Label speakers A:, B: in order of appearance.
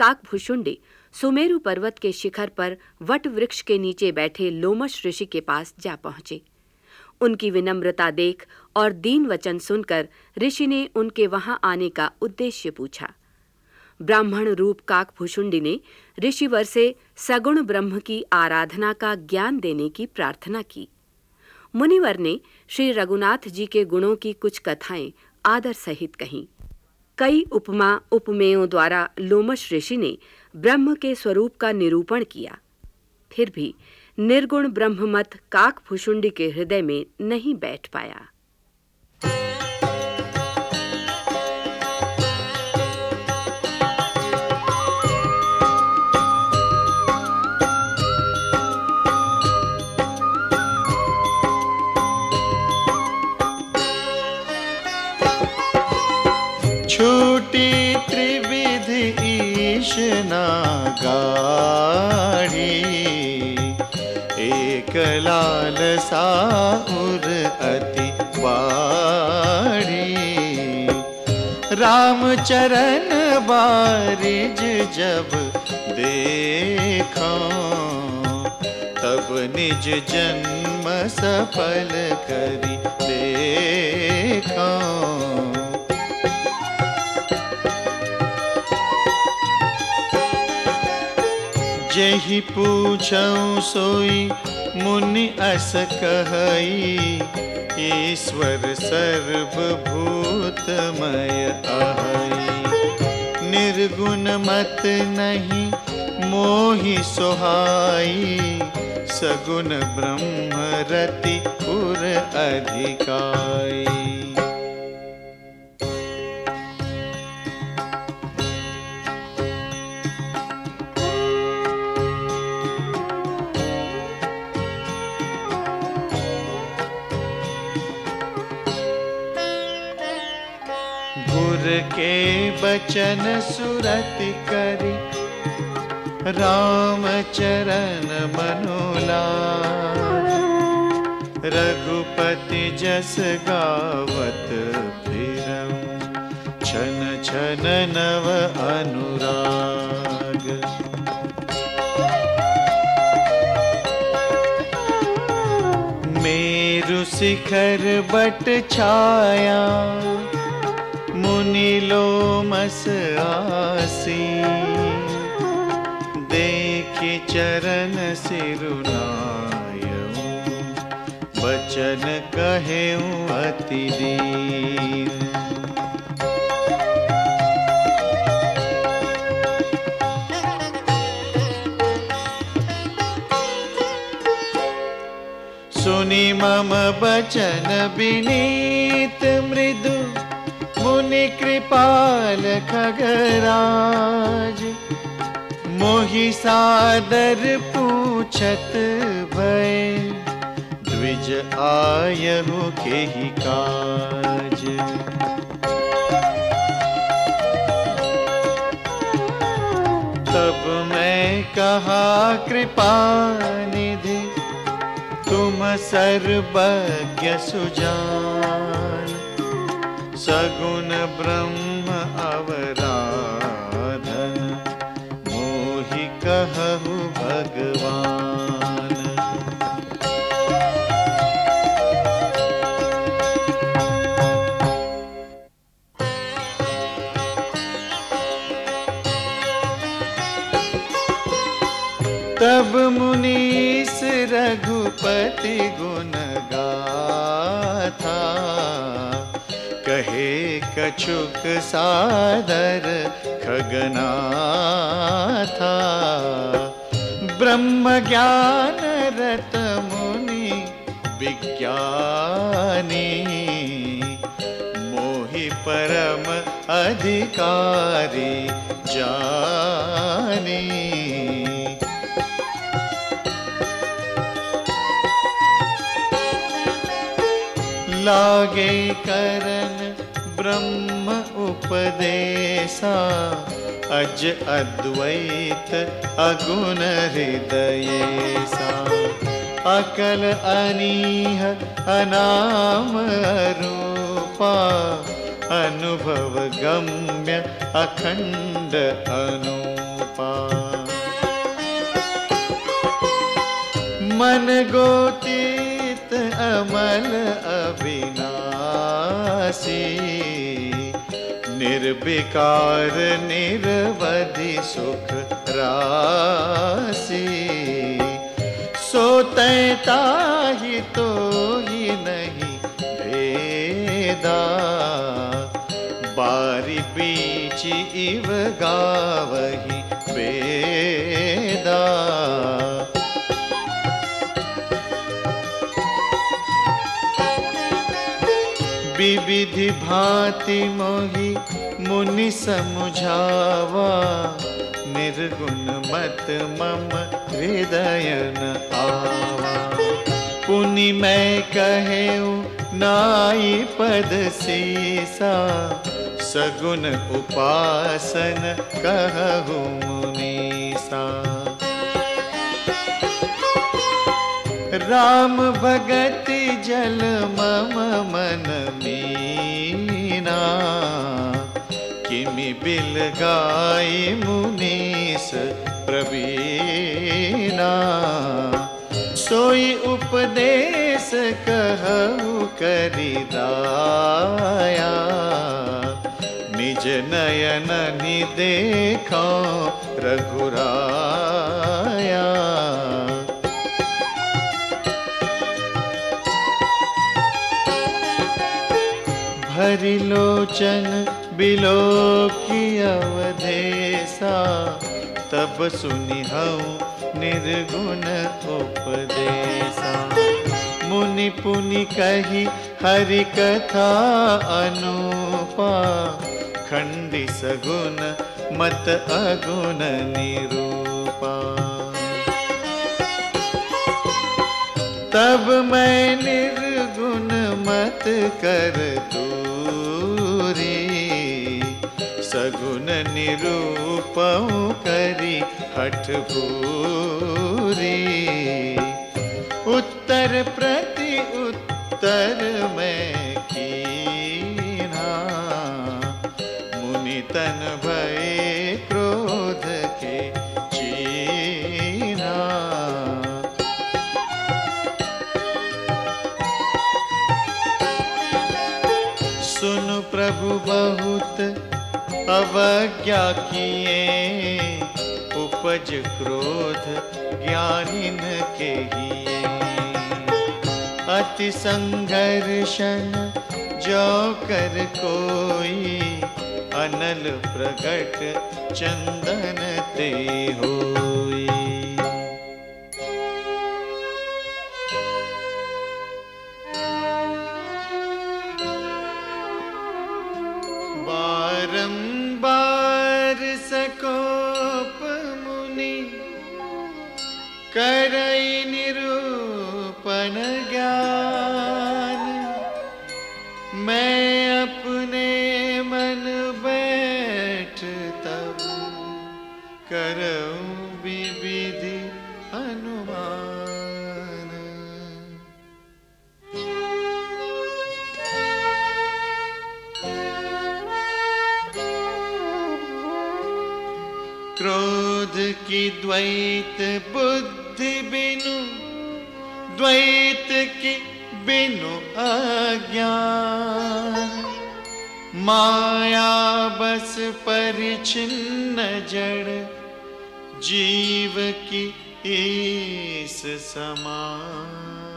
A: काकभुषुंडी सुमेरु पर्वत के शिखर पर वट वृक्ष के नीचे बैठे लोमश ऋषि के पास जा पहुँचे। उनकी विनम्रता देख और दीन वचन सुनकर ऋषि ने उनके वहाँ आने का उद्देश्य पूछा। ब्राह्मण रूप काकभुषुंडी ने ऋषिवर से सगुण ब्रह्म की आराधना का ज्ञान देने की प्रार्थना की। मुनिवर ने श्री रघुनाथ जी के गुणों की कुछ कथाएँ आदर सहित कहीं। कई उपमा उपमेयों द्वारा लोमश ऋषि ने ब्रह्म के स्वरूप का निरूपण किया। फिर भी निर्गुण ब्रह्म ब्रह्ममत काकभुषुंडी के हृदय में नहीं बैठ पाया।
B: ईश गाड़ी एक लाल साउर अति बाड़ी राम चरण बारिज जब देखा, तब निज जन्म सफल करी देखा। जही पूछऊं सोई, मुनि अस कहई, ईश्वर सर्वभूतमय अहई। निर्गुण मत नहीं मोहि सोहाई, सगुण ब्रह्म रति पुर अधिकाई। गुर के बचन सुरति करी। राम चरण मनुला। रघुपति जस गावत फिरम। छन छन नव अनुराग। मेरु शिखर बट छाया। मुनि लोमस आसी। देखि चरण सिरुनायऊ। बचन कहेऊ अति सुनि मम बचन विनीत मृदु। मुनि कृपाल खगराज, मोहि सादर पूछत भय, द्विज आयहु के ही काज। तब मैं कहा कृपा निधि तुम सर्वज्ञ सुजान। सगुण ब्रह्म अवराधन मोहि कहु भगवान। तब मुनीस रघुपति गुण गाथा। कछुक सादर खगना था ब्रह्म ज्ञान रत मुनि विज्ञानी, मोहि परम अधिकारी जानी। लागे करन ब्रह्म उपदेशा, अज अद्वैत अगुण हृदयेसा अकल अनीह अनाम रूपा अनुभव गम्य अखण्ड अनुपा। मन गोतीत अमल अविनाशी निर्विकार निरवधि सुख राशि। सोतता ही तो ही नहीं भेदा। बारी बीच इव गावही विविधि भांति मोहि मुनि समझावा। निर्गुण मत मम हृदय न आवा। पुनि मैं कहे नाई पद सीसा। सगुण उपासन कहु मुनीसा। राम भगति जल मम मन मीना। किमि बिल गाय मुनीस प्रवीणा। सोई उपदेश कहु करी दाया निज नयन नि देखो रघुराया भरि लोचन बिलो की अवधेसा तब सुनि हूँ निर्गुण उपदेशा मुनि पुनि कही हरि कथा अनुपा खंडी सगुण मत अगुण निरूपा। तब मैं निर्गुण मत कर दूरी सगुण निरूपऊ करी हठ भूरी उत्तर प्रति उत्तर में कीना, मुनि तन अवज्ञा किए? उपज क्रोध ज्ञानिन के हिए अति संघर्षण जो कर कोई, अनल प्रकट चंदन ते होई मैं अपने मन विविधि अनुमान क्रोध की द्वैत बुद्धि बिनु द्वैत की बिनु अज्ञान। माया बस परिचिन्न जड़ जीव की इस समान।